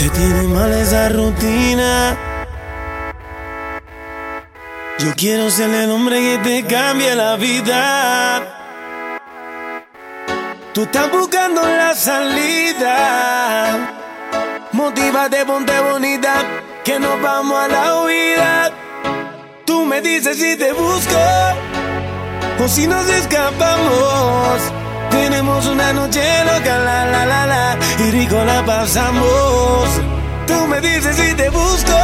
Te tiene mal esa rutina. Yo quiero ser el hombre que te cambie la vida. Tú estás buscando la salida. Motívate, ponte bonita, que nos vamos a la huida. Tú me dices si te busco o si nos escapamos. Tenemos una noche loca, la la la la, y rico la pasamos. Tú me dices si te busco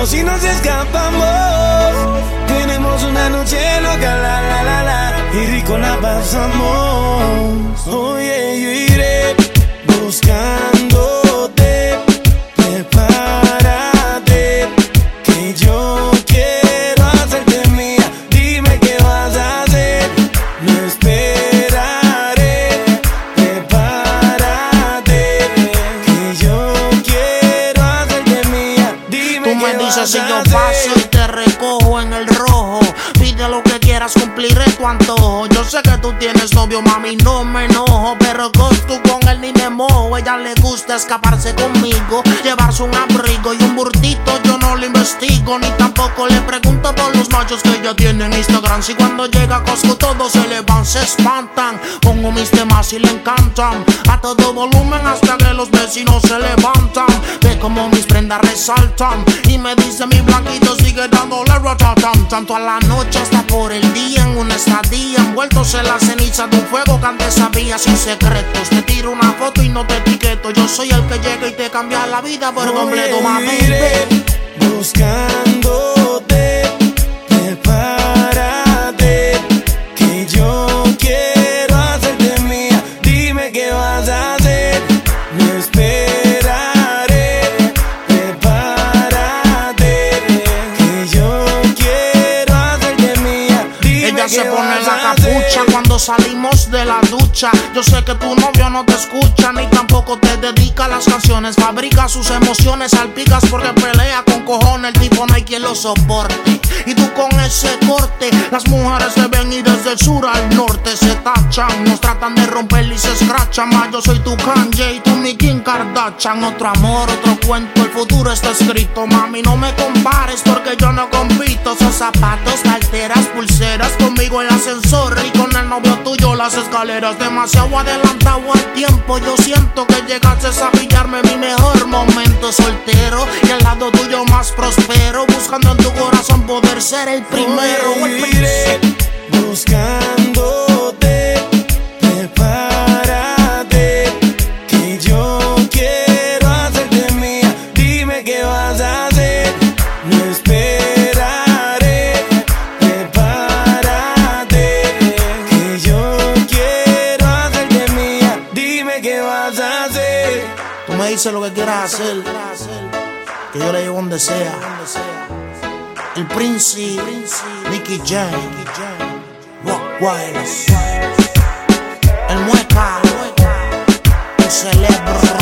o si nos escapamos. Tenemos una noche loca, la la la la, y rico la pasamos. Yo iré me dices si yo paso y te recojo en el rojo. Pide lo que quieras, cumpliré tu antojo. Yo sé que tú tienes novio, mami, no me enojo. Pero con tú con él ni me mojo. Ella le gusta escaparse conmigo, llevarse un abrigo y un burtito. Yo investigo, ni tampoco le pregunto por los machos que ella tiene en Instagram. Si cuando llega a Costco todos se le van, se espantan. Pongo mis temas y le encantan. A todo volumen hasta que los vecinos se levantan. Ve como mis prendas resaltan. Y me dice mi blanquito sigue dándole ratatam. Tanto a la noche hasta por el día. En una estadía envueltos en la ceniza de un fuego que antes sabía sin secretos. Te tiro una foto y no te etiqueto. Yo soy el que llega y te cambia la vida por completo, mami. Iré la a capucha cuando salimos de la ducha. Yo sé que tu novio no te escucha ni tampoco te dedica las canciones. Fabrica sus emociones, salpicas porque pelea con cojones. El tipo no hay quien lo soporte. Y tú con ese corte, las mujeres se ven y desde el sur al norte Nos tratan de romper y se escrachan. Más yo soy tu Kanye y tú mi Kim Kardashian. Otro amor, otro cuento, el futuro está escrito. Mami, no me compares porque yo no compito. Son zapatos, carteras, pulseras conmigo el ascensor y con el novio tuyo las escaleras. Demasiado adelantado al tiempo. Yo siento que llegaste a pillarme mi mejor momento soltero y al lado tuyo más prospero. Buscando en tu corazón poder ser el primero. Tú me dices lo que quieras hacer, que yo le llevo donde sea. El Prince, Nicky Jam, Rock Wireless, el Mueca, el Celebro.